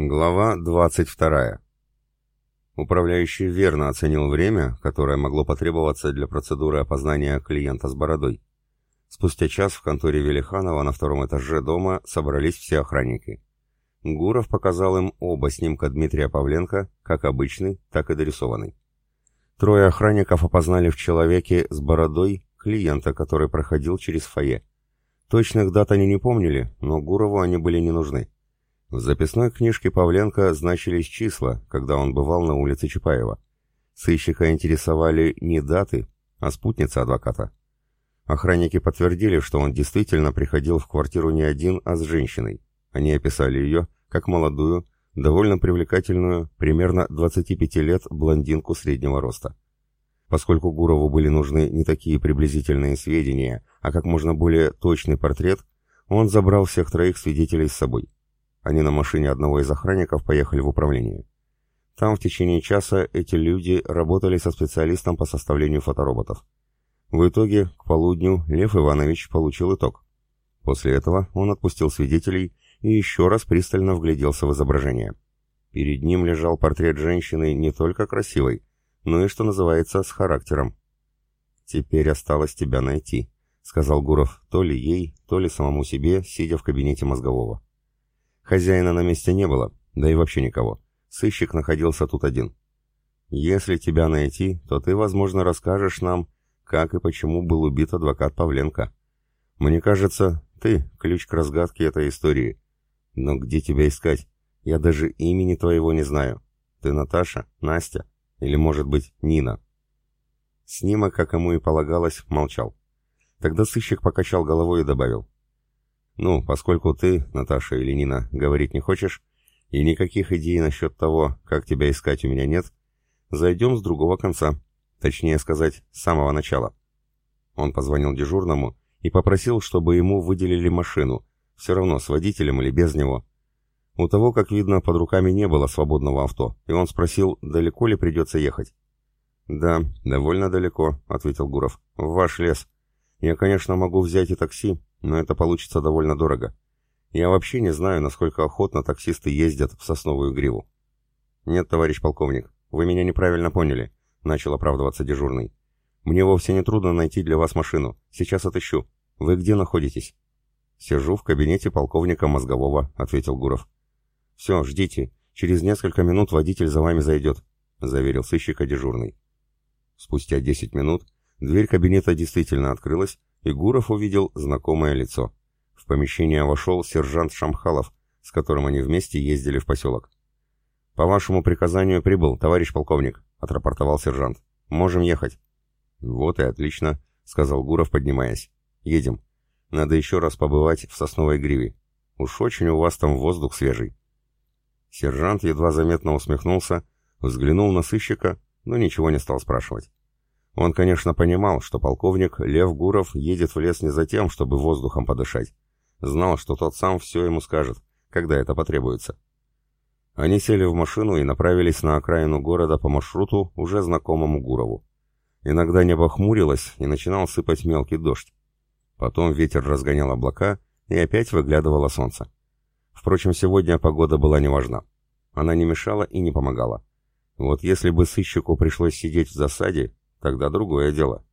Глава 22. Управляющий верно оценил время, которое могло потребоваться для процедуры опознания клиента с бородой. Спустя час в конторе Велиханова на втором этаже дома собрались все охранники. Гуров показал им оба снимка Дмитрия Павленко, как обычный, так и дорисованный. Трое охранников опознали в человеке с бородой клиента, который проходил через фойе. Точных дат они не помнили, но Гурову они были не нужны. В записной книжке Павленко значились числа, когда он бывал на улице Чапаева. Сыщика интересовали не даты, а спутница адвоката. Охранники подтвердили, что он действительно приходил в квартиру не один, а с женщиной. Они описали ее как молодую, довольно привлекательную, примерно 25 лет блондинку среднего роста. Поскольку Гурову были нужны не такие приблизительные сведения, а как можно более точный портрет, он забрал всех троих свидетелей с собой. Они на машине одного из охранников поехали в управление. Там в течение часа эти люди работали со специалистом по составлению фотороботов. В итоге, к полудню, Лев Иванович получил итог. После этого он отпустил свидетелей и еще раз пристально вгляделся в изображение. Перед ним лежал портрет женщины не только красивой, но и, что называется, с характером. «Теперь осталось тебя найти», — сказал Гуров то ли ей, то ли самому себе, сидя в кабинете мозгового. Хозяина на месте не было, да и вообще никого. Сыщик находился тут один. Если тебя найти, то ты, возможно, расскажешь нам, как и почему был убит адвокат Павленко. Мне кажется, ты — ключ к разгадке этой истории. Но где тебя искать? Я даже имени твоего не знаю. Ты Наташа, Настя или, может быть, Нина?» Снимок, как ему и полагалось, молчал. Тогда сыщик покачал головой и добавил. Ну, поскольку ты, Наташа или Нина, говорить не хочешь, и никаких идей насчет того, как тебя искать у меня нет, зайдем с другого конца, точнее сказать, с самого начала. Он позвонил дежурному и попросил, чтобы ему выделили машину, все равно с водителем или без него. У того, как видно, под руками не было свободного авто, и он спросил, далеко ли придется ехать. «Да, довольно далеко», — ответил Гуров. «В ваш лес. Я, конечно, могу взять и такси, но это получится довольно дорого. Я вообще не знаю, насколько охотно таксисты ездят в сосновую гриву. Нет, товарищ полковник, вы меня неправильно поняли, начал оправдываться дежурный. Мне вовсе не трудно найти для вас машину. Сейчас отыщу. Вы где находитесь? Сижу в кабинете полковника Мозгового, ответил Гуров. Все, ждите. Через несколько минут водитель за вами зайдет, заверил сыщика дежурный. Спустя десять минут дверь кабинета действительно открылась, и Гуров увидел знакомое лицо. В помещение вошел сержант Шамхалов, с которым они вместе ездили в поселок. «По вашему приказанию прибыл, товарищ полковник», — отрапортовал сержант. «Можем ехать». «Вот и отлично», — сказал Гуров, поднимаясь. «Едем. Надо еще раз побывать в сосновой гриве. Уж очень у вас там воздух свежий». Сержант едва заметно усмехнулся, взглянул на сыщика, но ничего не стал спрашивать. Он, конечно, понимал, что полковник Лев Гуров едет в лес не за тем, чтобы воздухом подышать. Знал, что тот сам все ему скажет, когда это потребуется. Они сели в машину и направились на окраину города по маршруту, уже знакомому Гурову. Иногда небо хмурилось и начинал сыпать мелкий дождь. Потом ветер разгонял облака, и опять выглядывало солнце. Впрочем, сегодня погода была неважна. Она не мешала и не помогала. Вот если бы сыщику пришлось сидеть в засаде, Тогда другое дело.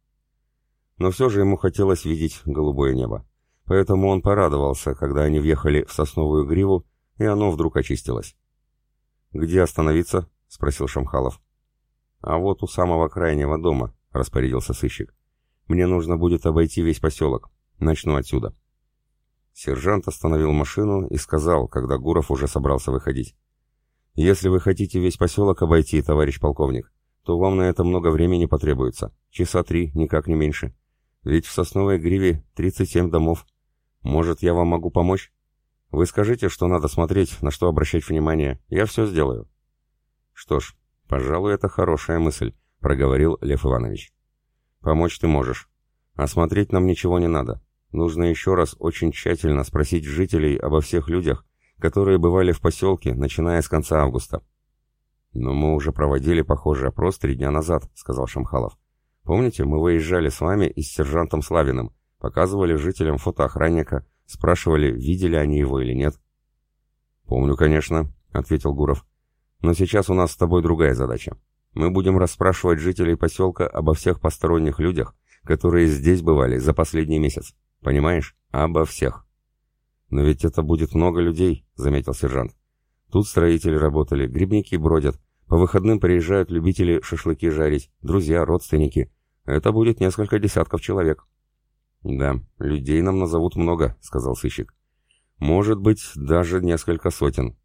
Но все же ему хотелось видеть голубое небо. Поэтому он порадовался, когда они въехали в сосновую гриву, и оно вдруг очистилось. «Где остановиться?» — спросил Шамхалов. «А вот у самого крайнего дома», — распорядился сыщик. «Мне нужно будет обойти весь поселок. Начну отсюда». Сержант остановил машину и сказал, когда Гуров уже собрался выходить. «Если вы хотите весь поселок обойти, товарищ полковник, то вам на это много времени потребуется. Часа три, никак не меньше. Ведь в Сосновой Гриве 37 домов. Может, я вам могу помочь? Вы скажите, что надо смотреть, на что обращать внимание. Я все сделаю. Что ж, пожалуй, это хорошая мысль, проговорил Лев Иванович. Помочь ты можешь. А смотреть нам ничего не надо. Нужно еще раз очень тщательно спросить жителей обо всех людях, которые бывали в поселке, начиная с конца августа. «Но мы уже проводили похожий опрос три дня назад», — сказал Шамхалов. «Помните, мы выезжали с вами и с сержантом Славиным, показывали жителям фотоохранника, спрашивали, видели они его или нет». «Помню, конечно», — ответил Гуров. «Но сейчас у нас с тобой другая задача. Мы будем расспрашивать жителей поселка обо всех посторонних людях, которые здесь бывали за последний месяц. Понимаешь? Обо всех». «Но ведь это будет много людей», — заметил сержант. «Тут строители работали, грибники бродят, по выходным приезжают любители шашлыки жарить, друзья, родственники. Это будет несколько десятков человек». «Да, людей нам назовут много», — сказал сыщик. «Может быть, даже несколько сотен.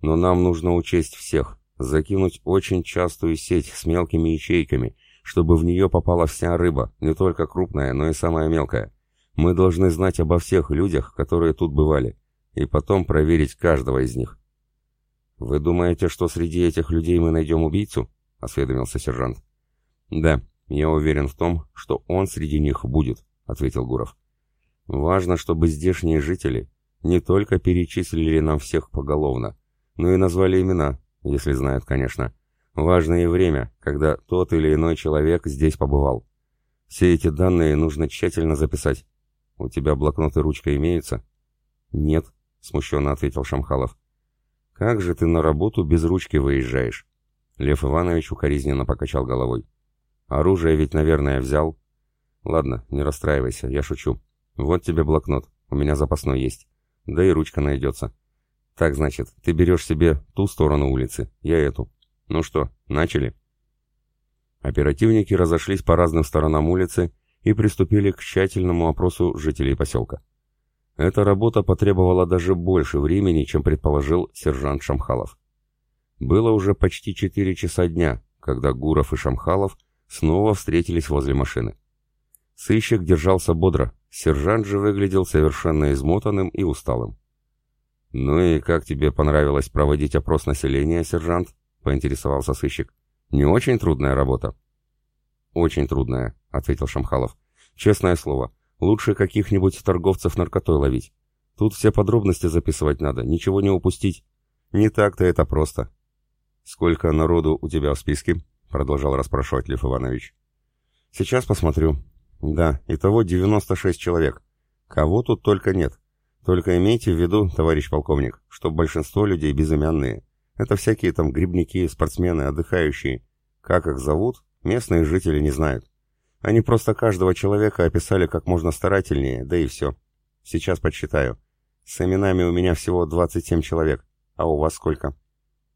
Но нам нужно учесть всех, закинуть очень частую сеть с мелкими ячейками, чтобы в нее попала вся рыба, не только крупная, но и самая мелкая. Мы должны знать обо всех людях, которые тут бывали, и потом проверить каждого из них». «Вы думаете, что среди этих людей мы найдем убийцу?» — осведомился сержант. «Да, я уверен в том, что он среди них будет», — ответил Гуров. «Важно, чтобы здешние жители не только перечислили нам всех поголовно, но и назвали имена, если знают, конечно. Важно и время, когда тот или иной человек здесь побывал. Все эти данные нужно тщательно записать. У тебя блокнот и ручка имеются?» «Нет», — смущенно ответил Шамхалов. «Как же ты на работу без ручки выезжаешь?» Лев Иванович укоризненно покачал головой. «Оружие ведь, наверное, взял?» «Ладно, не расстраивайся, я шучу. Вот тебе блокнот, у меня запасной есть. Да и ручка найдется. Так, значит, ты берешь себе ту сторону улицы, я эту. Ну что, начали?» Оперативники разошлись по разным сторонам улицы и приступили к тщательному опросу жителей поселка. Эта работа потребовала даже больше времени, чем предположил сержант Шамхалов. Было уже почти четыре часа дня, когда Гуров и Шамхалов снова встретились возле машины. Сыщик держался бодро, сержант же выглядел совершенно измотанным и усталым. «Ну и как тебе понравилось проводить опрос населения, сержант?» — поинтересовался сыщик. «Не очень трудная работа?» «Очень трудная», — ответил Шамхалов. «Честное слово, Лучше каких-нибудь торговцев наркотой ловить. Тут все подробности записывать надо, ничего не упустить. Не так-то это просто. Сколько народу у тебя в списке? Продолжал расспрашивать Лев Иванович. Сейчас посмотрю. Да, итого 96 человек. Кого тут только нет. Только имейте в виду, товарищ полковник, что большинство людей безымянные. Это всякие там грибники, спортсмены, отдыхающие. Как их зовут, местные жители не знают. Они просто каждого человека описали как можно старательнее, да и все. Сейчас подсчитаю. С именами у меня всего 27 человек. А у вас сколько?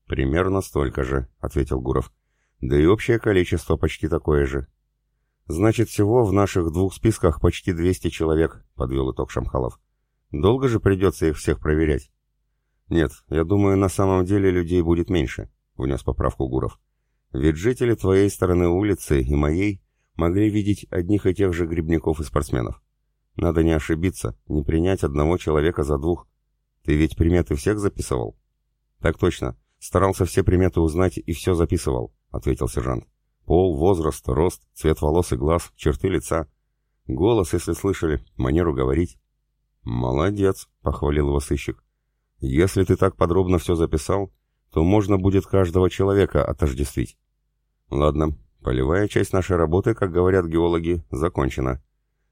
Примерно столько же, ответил Гуров. Да и общее количество почти такое же. Значит, всего в наших двух списках почти 200 человек, подвел итог Шамхалов. Долго же придется их всех проверять? Нет, я думаю, на самом деле людей будет меньше, внес поправку Гуров. Ведь жители твоей стороны улицы и моей могли видеть одних и тех же грибников и спортсменов. Надо не ошибиться, не принять одного человека за двух. Ты ведь приметы всех записывал? Так точно. Старался все приметы узнать и все записывал, ответил сержант. Пол, возраст, рост, цвет волос и глаз, черты лица. Голос, если слышали, манеру говорить. Молодец, похвалил его сыщик. Если ты так подробно все записал, то можно будет каждого человека отождествить. Ладно, Полевая часть нашей работы, как говорят геологи, закончена.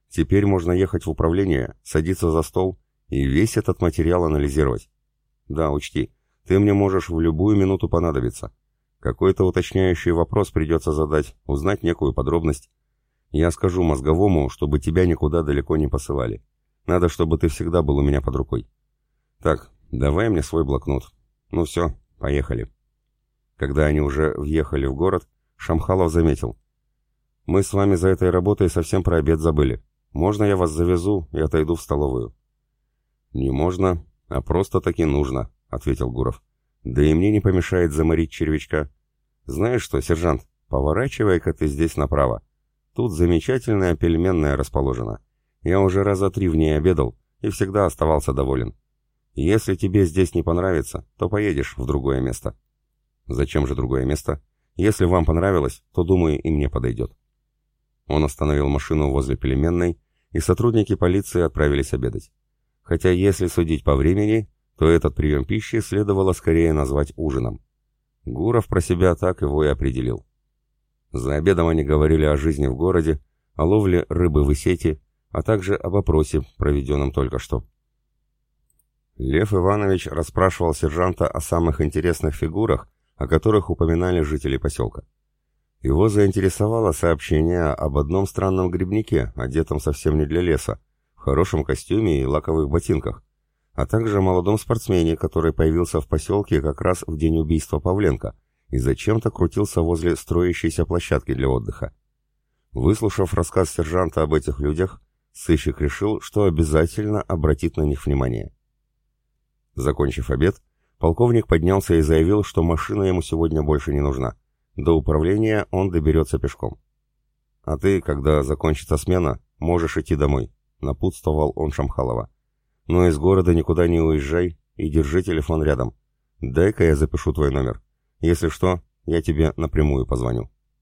Теперь можно ехать в управление, садиться за стол и весь этот материал анализировать. Да, учти, ты мне можешь в любую минуту понадобиться. Какой-то уточняющий вопрос придется задать, узнать некую подробность. Я скажу мозговому, чтобы тебя никуда далеко не посылали. Надо, чтобы ты всегда был у меня под рукой. Так, давай мне свой блокнот. Ну все, поехали. Когда они уже въехали в город, Шамхалов заметил. «Мы с вами за этой работой совсем про обед забыли. Можно я вас завезу и отойду в столовую?» «Не можно, а просто-таки нужно», — ответил Гуров. «Да и мне не помешает заморить червячка. Знаешь что, сержант, поворачивай-ка ты здесь направо. Тут замечательная пельменная расположена. Я уже раза три в ней обедал и всегда оставался доволен. Если тебе здесь не понравится, то поедешь в другое место». «Зачем же другое место?» Если вам понравилось, то, думаю, и мне подойдет». Он остановил машину возле пельменной, и сотрудники полиции отправились обедать. Хотя, если судить по времени, то этот прием пищи следовало скорее назвать ужином. Гуров про себя так его и определил. За обедом они говорили о жизни в городе, о ловле рыбы в сети, а также об опросе, проведенном только что. Лев Иванович расспрашивал сержанта о самых интересных фигурах, о которых упоминали жители поселка. Его заинтересовало сообщение об одном странном грибнике, одетом совсем не для леса, в хорошем костюме и лаковых ботинках, а также о молодом спортсмене, который появился в поселке как раз в день убийства Павленко и зачем-то крутился возле строящейся площадки для отдыха. Выслушав рассказ сержанта об этих людях, сыщик решил, что обязательно обратит на них внимание. Закончив обед, полковник поднялся и заявил, что машина ему сегодня больше не нужна. До управления он доберется пешком. «А ты, когда закончится смена, можешь идти домой», — напутствовал он Шамхалова. «Но из города никуда не уезжай и держи телефон рядом. Дай-ка я запишу твой номер. Если что, я тебе напрямую позвоню».